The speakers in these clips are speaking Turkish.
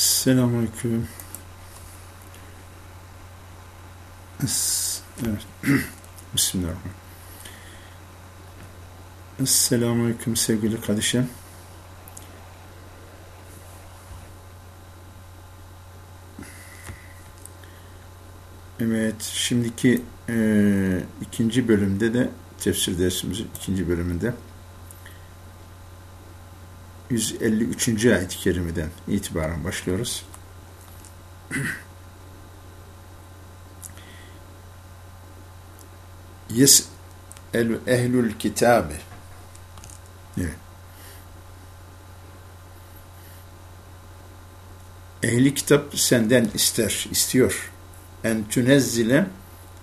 Selamünaleyküm. Evet. Bismillahirrahmanirrahim. Selamünaleyküm sevgili kardeşim. Evet, şimdiki e, ikinci bölümde de tefsir dersimizin ikinci bölümünde 153. ayet-i kerimeden itibaren başlıyoruz. Yes el ehlül kitabe Evet. Ehli kitap senden ister, istiyor. En tünezzile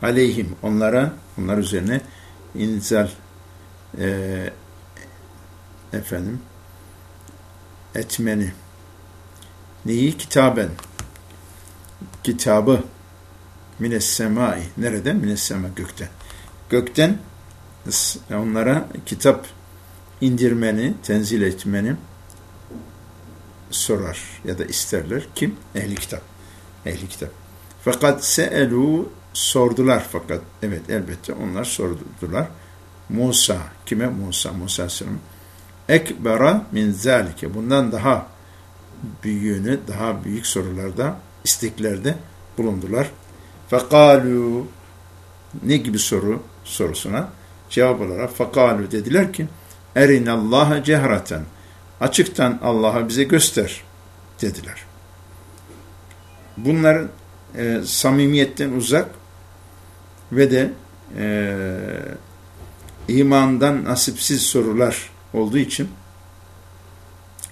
aleyhim. Onlara, onlar üzerine inzal e, efendim etmeni. Neyi? Kitaben. Kitabı mines semai. Nereden? Mines sema gökten. Gökten onlara kitap indirmeni, tenzil etmeni sorar ya da isterler. Kim? Ehli kitap. Ehli kitap. Fakat seelu sordular fakat evet elbette onlar sordular. Musa kime? Musa Musa Aleyhisselam ekbera min zalike. Bundan daha büyüğünü, daha büyük sorularda, isteklerde bulundular. Fekalu ne gibi soru sorusuna cevap olarak fekalu dediler ki erinallaha cehraten açıktan Allah'a bize göster dediler. Bunlar e, samimiyetten uzak ve de e, imandan nasipsiz sorular olduğu için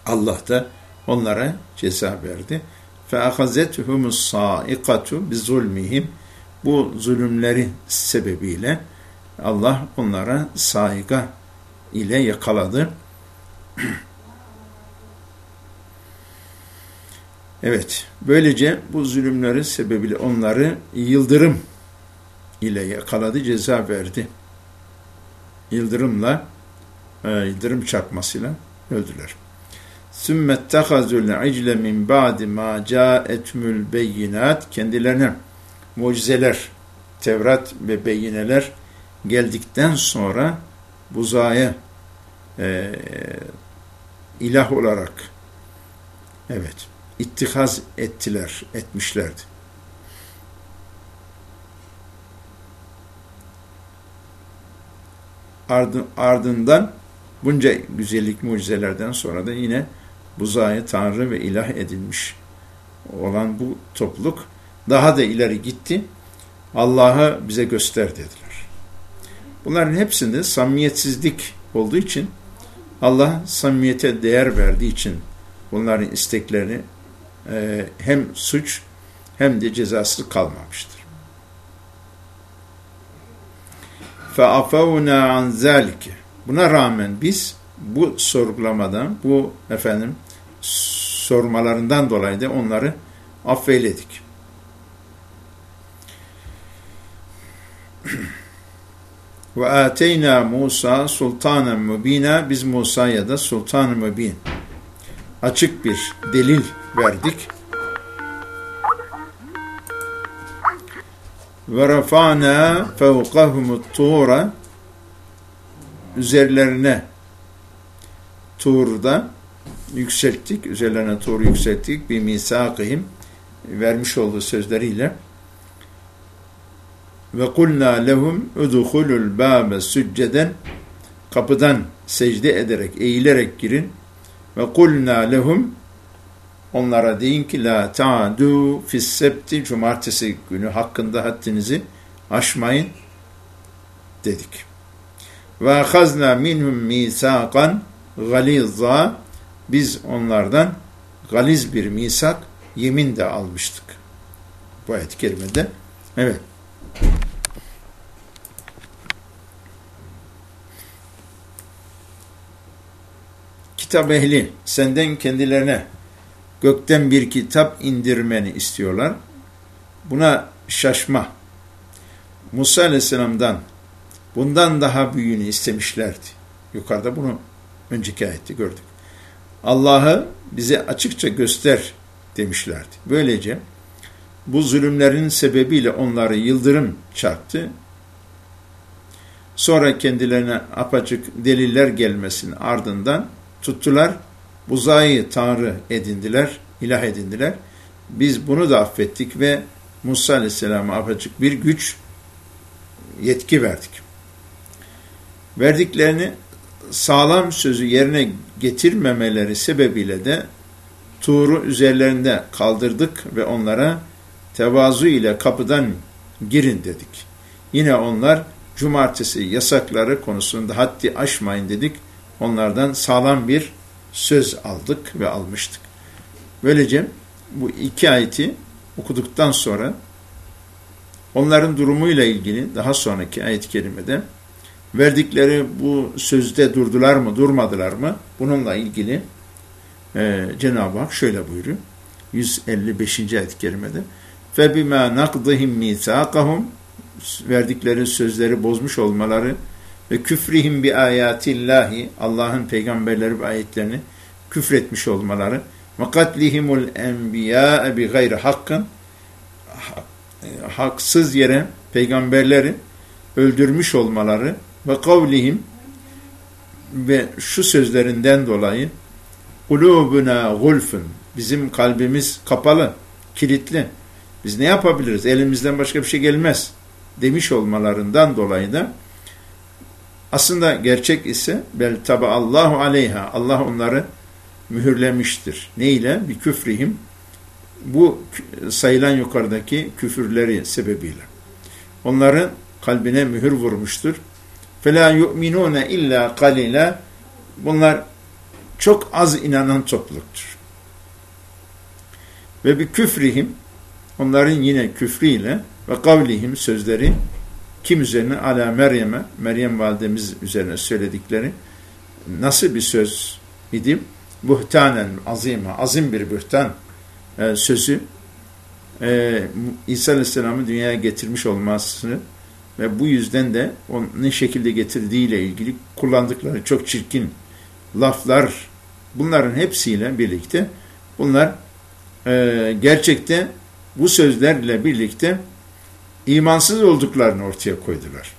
Allah da onlara ceza verdi. فَاَخَزَتْهُمُ الصَّائِقَةُ بِظُلْمِهِمْ Bu zulümleri sebebiyle Allah onlara saygı ile yakaladı. evet, böylece bu zulümleri sebebiyle onları yıldırım ile yakaladı, ceza verdi. Yıldırımla e, yıldırım çarpmasıyla öldüler. ثُمَّ اتَّخَذُوا الْعِجْلَ مِنْ بَعْدِ مَا جَاءَتْمُ الْبَيِّنَاتِ Kendilerine mucizeler, Tevrat ve beyineler geldikten sonra buzağı e, ilah olarak evet ittihaz ettiler, etmişlerdi. ardından bunca güzellik mucizelerden sonra da yine buzağı tanrı ve ilah edilmiş olan bu topluluk daha da ileri gitti. Allah'ı bize göster dediler. Bunların hepsinde samimiyetsizlik olduğu için Allah samimiyete değer verdiği için bunların isteklerini e, hem suç hem de cezasız kalmamıştır. فَاَفَوْنَا عَنْ ذَٰلِكِ Buna rağmen biz bu sorgulamadan, bu efendim sormalarından dolayı da onları affeyledik. Ve ateyna Musa sultanen mübina biz Musa'ya da sultan mübin açık bir delil verdik. ve rafa'na fevkahumut tuğra üzerlerine Tuğr'da yükselttik, üzerlerine Tuğr'u yükselttik bir misakihim vermiş olduğu sözleriyle ve kulna lehum udhulul babe sücceden kapıdan secde ederek, eğilerek girin ve kulna lehum Onlara deyin ki la ta'du fissebti cumartesi günü hakkında haddinizi aşmayın dedik. Ve ahazna minhum misakan galizza biz onlardan galiz bir misak yemin de almıştık. Bu ayet-i kerimede. Evet. Kitap ehli senden kendilerine gökten bir kitap indirmeni istiyorlar. Buna şaşma. Musa Aleyhisselam'dan bundan daha büyüğünü istemişlerdi. Yukarıda bunu önceki ayette gördük. Allah'ı bize açıkça göster demişlerdi. Böylece bu zulümlerin sebebiyle onları yıldırım çarptı. Sonra kendilerine apaçık deliller gelmesinin ardından tuttular, buzayı tanrı edindiler, ilah edindiler. Biz bunu da affettik ve Musa Aleyhisselam'a apaçık bir güç, yetki verdik. Verdiklerini sağlam sözü yerine getirmemeleri sebebiyle de Tuğru üzerlerinde kaldırdık ve onlara tevazu ile kapıdan girin dedik. Yine onlar cumartesi yasakları konusunda haddi aşmayın dedik. Onlardan sağlam bir söz aldık ve almıştık. Böylece bu iki ayeti okuduktan sonra onların durumuyla ilgili daha sonraki ayet-i kerimede verdikleri bu sözde durdular mı durmadılar mı bununla ilgili e, Cenab-ı Hak şöyle buyuruyor 155. ayet-i kerimede فَبِمَا نَقْضِهِمْ مِيثَاقَهُمْ verdikleri sözleri bozmuş olmaları ve küfrihim bi ayatillahi Allah'ın peygamberleri ve ayetlerini küfretmiş olmaları ve katlihimul enbiya bi gayri hakkın haksız yere peygamberleri öldürmüş olmaları ve kavlihim ve şu sözlerinden dolayı kulubuna gulfun bizim kalbimiz kapalı, kilitli. Biz ne yapabiliriz? Elimizden başka bir şey gelmez demiş olmalarından dolayı da aslında gerçek ise bel taba Allahu aleyha Allah onları mühürlemiştir. Ne ile? Bir küfrihim bu sayılan yukarıdaki küfürleri sebebiyle. Onların kalbine mühür vurmuştur. فَلَا يُؤْمِنُونَ illa قَلِيلًا Bunlar çok az inanan topluluktur. Ve bir küfrihim onların yine küfriyle ve kavlihim sözleri kim üzerine? Ala Meryem'e, Meryem validemiz üzerine söyledikleri nasıl bir söz idi? Buhtanen azime, azim bir buhtan e, sözü e, İsa Aleyhisselam'ı dünyaya getirmiş olmasını ve bu yüzden de onun ne şekilde getirdiğiyle ilgili kullandıkları çok çirkin laflar bunların hepsiyle birlikte bunlar e, gerçekte bu sözlerle birlikte imansız olduklarını ortaya koydular.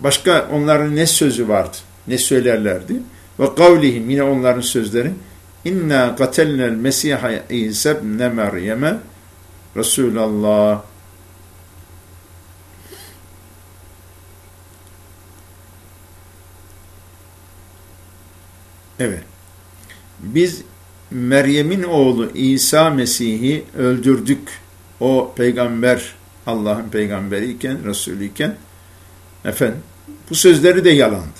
Başka onların ne sözü vardı, ne söylerlerdi? Ve kavlihim yine onların sözleri İnna katelnel Mesiha İsa ibn Meryem'e Resulallah Evet. Biz Meryem'in oğlu İsa Mesih'i öldürdük. O peygamber Allah'ın peygamberi iken, Resulü iken efendim bu sözleri de yalandı.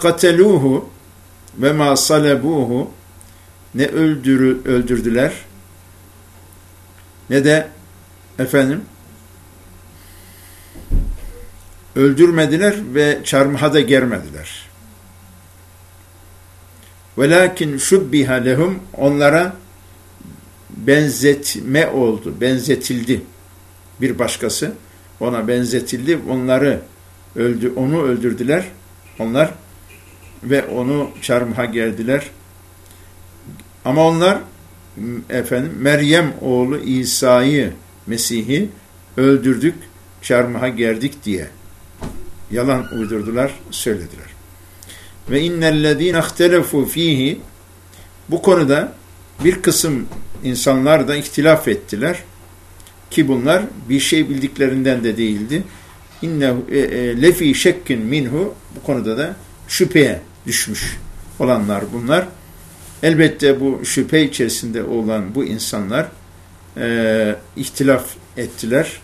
Kateluhu ve ma salebuhu ne öldürü, öldürdüler ne de efendim öldürmediler ve çarmıha da germediler. Velakin şubbiha lehum onlara benzetme oldu, benzetildi. Bir başkası ona benzetildi, onları öldü, onu öldürdüler. Onlar ve onu çarmıha geldiler. Ama onlar efendim Meryem oğlu İsa'yı Mesih'i öldürdük, çarmıha gerdik diye yalan uydurdular, söylediler. Ve innellezîne ihtelefu fihi bu konuda bir kısım insanlar da ihtilaf ettiler. Ki bunlar bir şey bildiklerinden de değildi. İnne e, lefi şekkin minhu bu konuda da şüpheye düşmüş olanlar bunlar. Elbette bu şüphe içerisinde olan bu insanlar e, ihtilaf ettiler.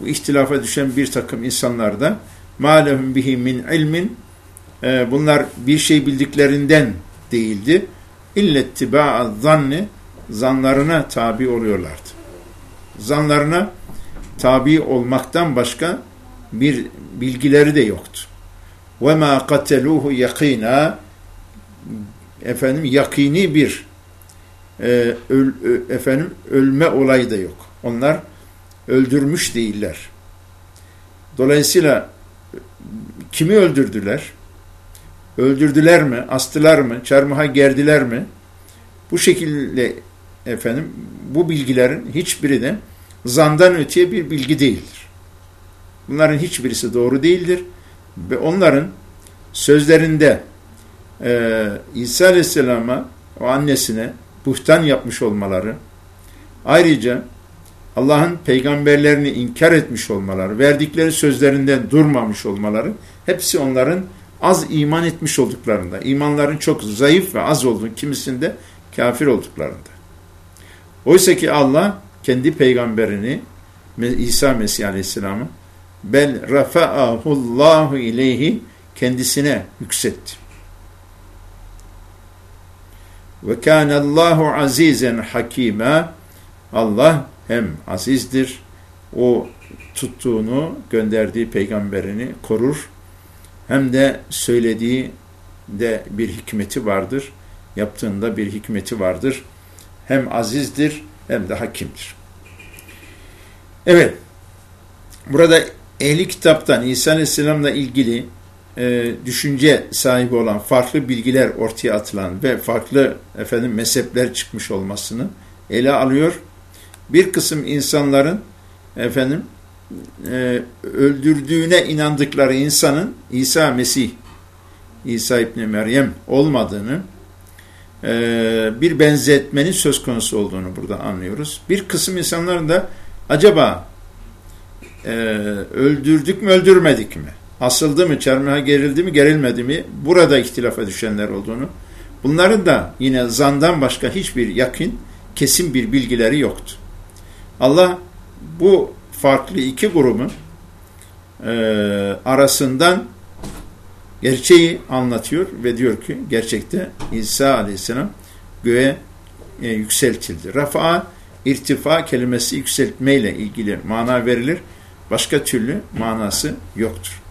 Bu ihtilafa düşen bir takım insanlar da malehum bihi min ilmin e, bunlar bir şey bildiklerinden değildi. İllettiba'a zanni zanlarına tabi oluyorlardı. Zanlarına tabi olmaktan başka bir bilgileri de yoktu. Ve ma kateluhu yakina efendim yakini bir e, öl, ö, efendim ölme olayı da yok. Onlar öldürmüş değiller. Dolayısıyla kimi öldürdüler? Öldürdüler mi? Astılar mı? Çarmıha gerdiler mi? Bu şekilde efendim bu bilgilerin hiçbiri de zandan öteye bir bilgi değildir. Bunların hiçbirisi doğru değildir ve onların sözlerinde e, İsa Aleyhisselam'a o annesine buhtan yapmış olmaları ayrıca Allah'ın peygamberlerini inkar etmiş olmaları, verdikleri sözlerinden durmamış olmaları hepsi onların az iman etmiş olduklarında, imanların çok zayıf ve az olduğunu, kimisinde kafir olduklarında. Oysa ki Allah kendi peygamberini İsa Mesih Aleyhisselam'ı bel rafa'ahullahu ileyhi kendisine yükseltti. Ve kânallâhu azîzen hakîmâ Allah hem azizdir, o tuttuğunu, gönderdiği peygamberini korur, hem de söylediği de bir hikmeti vardır, yaptığında bir hikmeti vardır. Hem azizdir hem de hakimdir. Evet, burada ehli kitaptan İsa Aleyhisselam'la ilgili e, düşünce sahibi olan farklı bilgiler ortaya atılan ve farklı efendim mezhepler çıkmış olmasını ele alıyor. Bir kısım insanların efendim e, öldürdüğüne inandıkları insanın İsa Mesih, İsa İbni Meryem olmadığını, e, bir benzetmenin söz konusu olduğunu burada anlıyoruz. Bir kısım insanların da acaba e, öldürdük mü öldürmedik mi? Asıldı mı, çarmıha gerildi mi, gerilmedi mi? Burada ihtilafa düşenler olduğunu. Bunların da yine zandan başka hiçbir yakın, kesin bir bilgileri yoktu. Allah bu farklı iki grubun e, arasından gerçeği anlatıyor ve diyor ki gerçekte İsa aleyhisselam göğe e, yükseltildi. Rafa, irtifa kelimesi yükseltmeyle ilgili mana verilir. Başka türlü manası yoktur.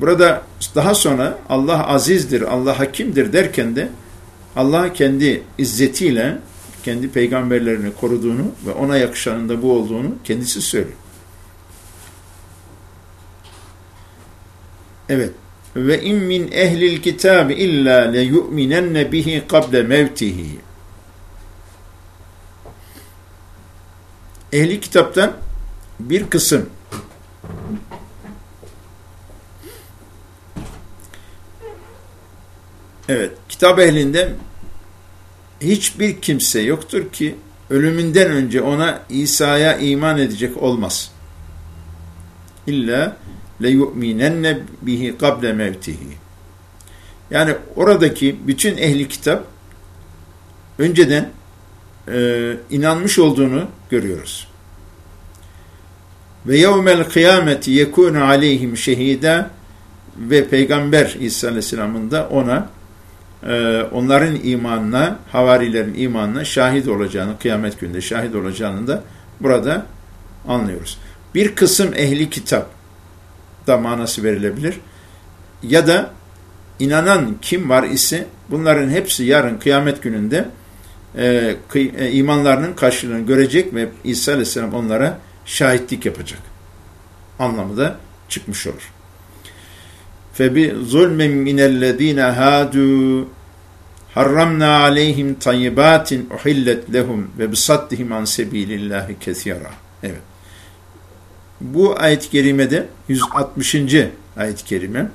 Burada daha sonra Allah azizdir, Allah hakimdir derken de Allah kendi izzetiyle kendi peygamberlerini koruduğunu ve ona yakışanın da bu olduğunu kendisi söylüyor. Evet. Ve in min ehlil kitab illa le yu'minenne bihi kable mevtihi. Ehli kitaptan bir kısım Evet, kitap ehlinden hiçbir kimse yoktur ki ölümünden önce ona İsa'ya iman edecek olmaz. İlla le yu'minenne bihi kable mevtihi. Yani oradaki bütün ehli kitap önceden e, inanmış olduğunu görüyoruz. Ve yevmel kıyameti yekunu aleyhim şehida ve Peygamber İsa Aleyhisselam'ın da ona e, onların imanına, havarilerin imanına şahit olacağını, kıyamet gününde şahit olacağını da burada anlıyoruz. Bir kısım ehli kitap da manası verilebilir. Ya da inanan kim var ise bunların hepsi yarın kıyamet gününde e, e, imanlarının karşılığını görecek ve İsa Aleyhisselam onlara şahitlik yapacak. Anlamı da çıkmış olur febi zulmin minellezine hadu harramna aleyhim tayyibatin uhillet lehum ve bisaddihim an sebilillahi kesira. Evet. Bu ayet-i kerimede 160. ayet-i kerime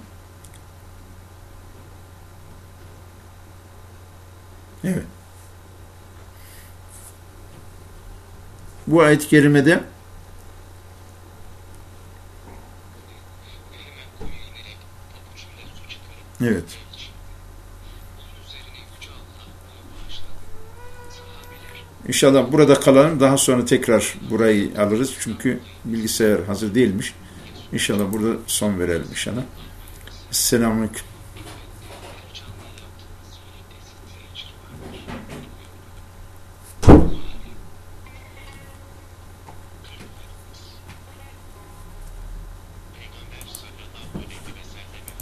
Evet. Bu ayet-i kerimede Evet. İnşallah burada kalalım. Daha sonra tekrar burayı alırız. Çünkü bilgisayar hazır değilmiş. İnşallah burada son verelim inşallah. Selamünaleyküm.